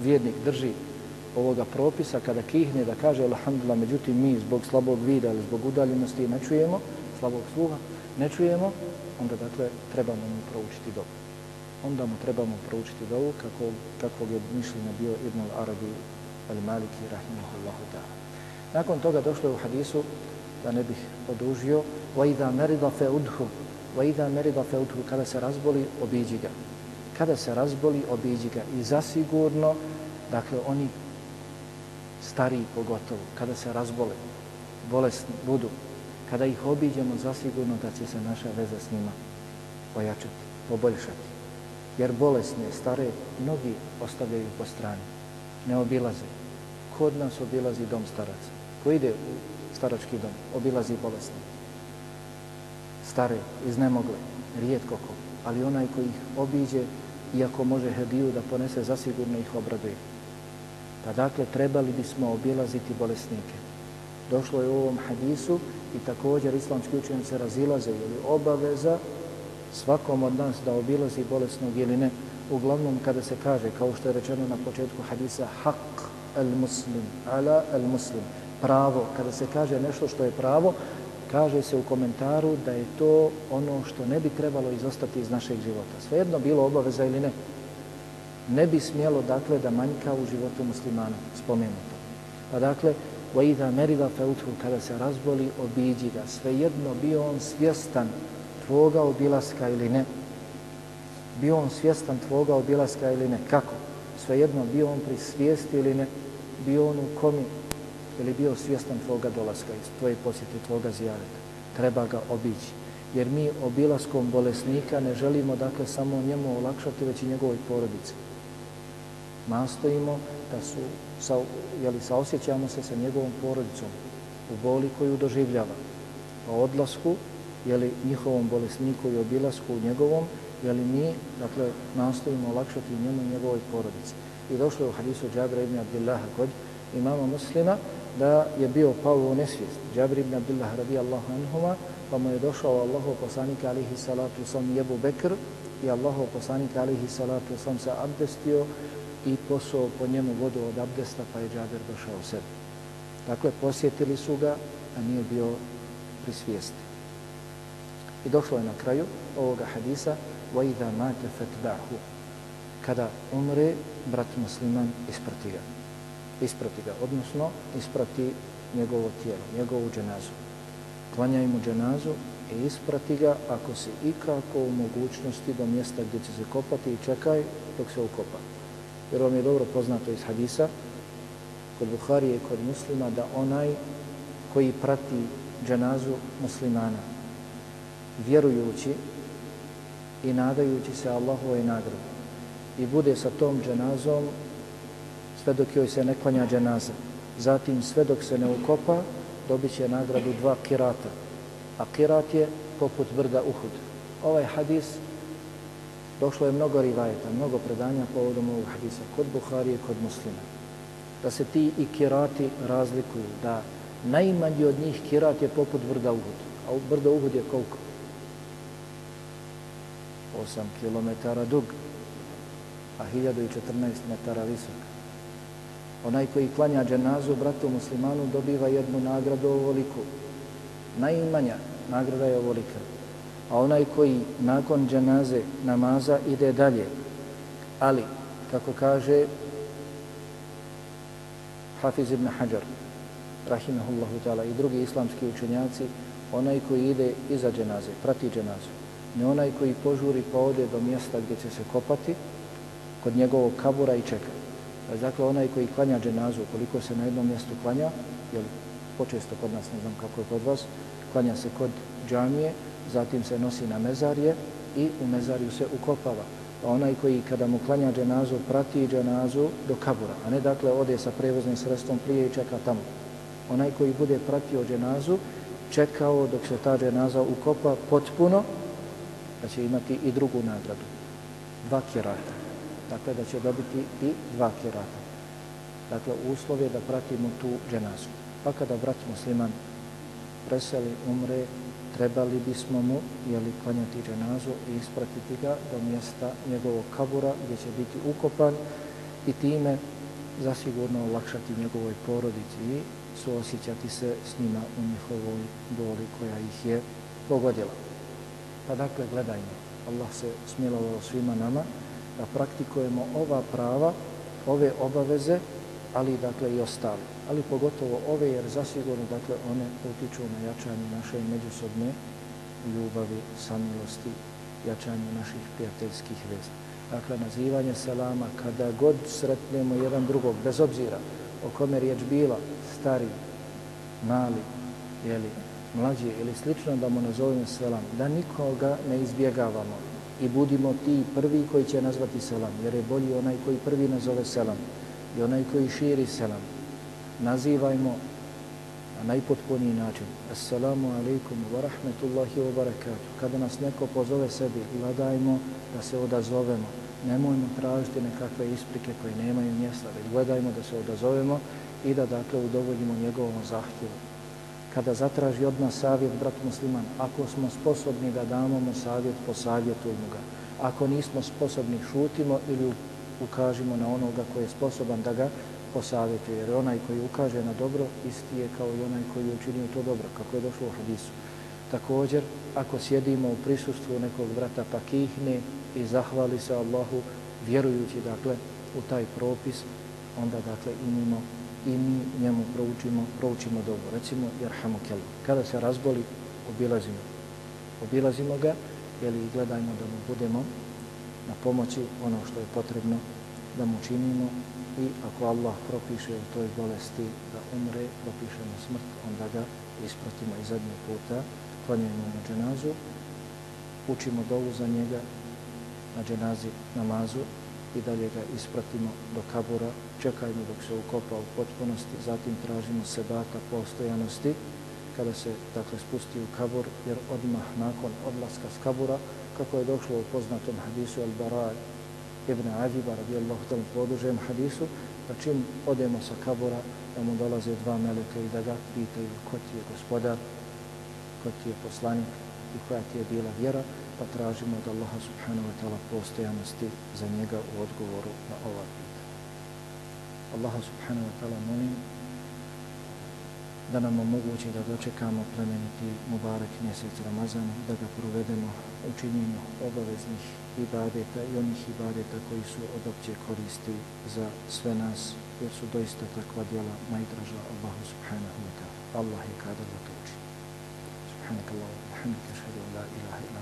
vjernik drži ovoga propisa kada kihne da kaže Alhamdulillah, međutim mi zbog slabog vida ili zbog udaljenosti ne čujemo, slabog sluha, ne čujemo, onda dakle trebamo mu proučiti dovu. Onda mu trebamo proučiti dovu kako, kakvog je mišljenja bio Ibn al-Arabi al-Maliki rahimahullahu ta'ala. Nakon toga došlo je u hadisu, da ne bih odužio, وَإِذَا مَرِضَ فَأُدْهُ وَإِذَا مَرِضَ فَأُدْهُ Kada se razboli, obiđi ga. Kada se razboli, obiđi ga. I zasigurno, dakle, oni stariji pogotovo, kada se razbole, bolesni budu, kada ih obiđemo, zasigurno da će se naša veza s njima pojačati, poboljšati. Jer bolesne, stare, mnogi ostavljaju po strani, ne obilaze. Kod nas obilazi dom staraca. Ko ide u starački dom, obilazi bolesne. Stare, iznemogle, rijetko ko. Ali onaj koji ih obiđe, iako može hediju da ponese, zasigurno ih obraduje. Pa dakle, trebali bismo obilaziti bolesnike. Došlo je u ovom hadisu i također islamski učenici razilaze ili obaveza svakom od nas da obilazi bolesnog ili ne. Uglavnom kada se kaže, kao što je rečeno na početku hadisa, hak al muslim, ala al muslim. Pravo, kada se kaže nešto što je pravo, kaže se u komentaru da je to ono što ne bi trebalo izostati iz našeg života. Svejedno bilo obaveza ili ne. Ne bi smjelo, dakle, da manjka u životu muslimana, spomenuto. Pa dakle, وَإِذَا مَرِضَ فَوْتُهُ Kada se razboli, obiđi ga. Svejedno bio on svjestan tvoga obilaska ili ne. Bio on svjestan tvoga obilaska ili ne. Kako? Svejedno bio on pri svijesti ili ne. Bio on u komi ili bio svjestan tvoga dolaska iz tvoje posjete, tvoga zjareta. Treba ga obići. Jer mi obilaskom bolesnika ne želimo dakle samo njemu olakšati, već i njegovoj porodici. Nastojimo da su, sa, jeli, saosjećamo se sa njegovom porodicom u boli koju doživljava. O odlasku, jeli, njihovom bolesniku i obilasku njegovom, jeli mi, dakle, nastojimo olakšati njemu i njegovoj porodici. I došlo je u hadisu Džabra ibn Abdillaha kod imama muslima, da je bio pao u nesvijest. Džabir ibn Abdullah radijallahu anhuma, pa mu je došao Allahu poslanik alihi salatu sam jebu Bekr i Allahu poslanik alihi salatu sam se abdestio i posao po njemu vodu od abdesta, pa je Džabir došao u sebi. Dakle, posjetili su ga, a nije bio pri svijesti. I došlo je na kraju ovoga hadisa وَإِذَا مَاتَ فَتْبَعْهُ Kada umre, brat musliman isprati ga isprati ga, odnosno isprati njegovo tijelo, njegovu dženazu. Klanjaj mu dženazu i isprati ga ako si ikako u mogućnosti do mjesta gdje će se kopati i čekaj dok se ukopa. Jer vam je dobro poznato iz hadisa kod Buharije i kod muslima da onaj koji prati dženazu muslimana vjerujući i nadajući se Allahove nagradi i bude sa tom dženazom sve dok joj se ne klanja dženaza. Zatim sve dok se ne ukopa, dobit će nagradu dva kirata. A kirat je poput brda Uhud. Ovaj hadis, došlo je mnogo rivajeta, mnogo predanja povodom ovog hadisa, kod Buharije, kod muslima. Da se ti i kirati razlikuju, da najmanji od njih kirat je poput brda Uhud. A brda Uhud je koliko? 8 km dug, a 1014 metara visok. Onaj koji klanja dženazu bratu muslimanu dobiva jednu nagradu ovoliku. Najmanja nagrada je ovolika. A onaj koji nakon dženaze namaza ide dalje. Ali, kako kaže Hafiz ibn Hajar, rahimahullahu ta'ala, i drugi islamski učenjaci, onaj koji ide iza dženaze, prati dženazu, ne onaj koji požuri pa ode do mjesta gdje će se kopati, kod njegovog kabura i čeka. Dakle, onaj koji klanja dženazu, koliko se na jednom mjestu klanja, jer počesto kod nas, ne znam kako je kod vas, klanja se kod džamije, zatim se nosi na mezarje i u mezarju se ukopava. Pa onaj koji kada mu klanja dženazu, prati dženazu do kabura, a ne dakle ode sa prevoznim sredstvom prije i čeka tamo. Onaj koji bude pratio dženazu, čekao dok se ta dženaza ukopa potpuno, da će imati i drugu nagradu. Dva kirata dakle da će dobiti i dva kirata. Dakle, uslov je da pratimo tu dženazu. Pa kada brat musliman preseli, umre, trebali bismo mu jeli, klanjati dženazu i ispratiti ga do mjesta njegovog kabura gdje će biti ukopan i time zasigurno olakšati njegovoj porodici i suosjećati se s njima u njihovoj boli koja ih je pogodila. Pa dakle, gledajmo. Allah se smilovao svima nama da praktikujemo ova prava, ove obaveze, ali dakle i ostale. Ali pogotovo ove jer zasigurno dakle one utiču na jačanje naše međusobne ljubavi, samilosti, jačanje naših prijateljskih veza. Dakle, nazivanje selama kada god sretnemo jedan drugog, bez obzira o kome riječ bila, stari, mali, jeli, mlađi ili slično, da mu nazovemo selam, da nikoga ne izbjegavamo, i budimo ti prvi koji će nazvati selam, jer je bolji onaj koji prvi nazove selam i onaj koji širi selam. Nazivajmo na najpotpuniji način. Assalamu alaikum wa rahmetullahi wa barakatuh. Kada nas neko pozove sebi, gledajmo da se odazovemo. Nemojmo tražiti nekakve isprike koje nemaju mjesta, već gledajmo da se odazovemo i da dakle udovoljimo njegovom zahtjevu kada zatraži od nas savjet, brat musliman, ako smo sposobni da damo mu savjet, posavjetujmo ga. Ako nismo sposobni, šutimo ili ukažimo na onoga koji je sposoban da ga posavjetuje, jer onaj koji ukaže na dobro, isti je kao i onaj koji je učinio to dobro, kako je došlo u hadisu. Također, ako sjedimo u prisustvu nekog brata pa kihne i zahvali se Allahu, vjerujući dakle u taj propis, onda dakle i mimo i mi njemu proučimo, proučimo dobro. Recimo, jerhamu kelu. Kada se razboli, obilazimo. Obilazimo ga, jeli gledajmo da mu budemo na pomoći ono što je potrebno da mu činimo i ako Allah propiše u toj bolesti da umre, propiše mu smrt, onda ga ispratimo i zadnji puta, klanjujemo mu dženazu, učimo dovu za njega na dženazi namazu i dalje ga ispratimo do kabura, čekajmo dok se ukopa u potpunosti, zatim tražimo sebata postojanosti kada se dakle spusti u kabur, jer odmah nakon odlaska s kabura, kako je došlo u poznatom hadisu Al-Bara ibn Aziba radijallahu ta'ala podužem hadisu, da čim odemo sa kabura, da mu dolaze dva meleka i da ga pitaju ko ti je gospodar, ko ti je poslanik i koja ti je bila vjera, pa tražimo od Allaha subhanahu wa ta'ala postojanosti za njega u odgovoru na ova pitanja. Allaha subhanahu wa ta'ala molim da nam omogući da dočekamo plemeniti Mubarak mjesec Ramazan, da ga provedemo u činjenju obaveznih ibadeta i onih ibadeta koji su od opće koristi za sve nas, jer su doista takva djela najdraža Allahu subhanahu wa ta'ala. Allah je kada da to uči. Subhanakallahu wa la ilaha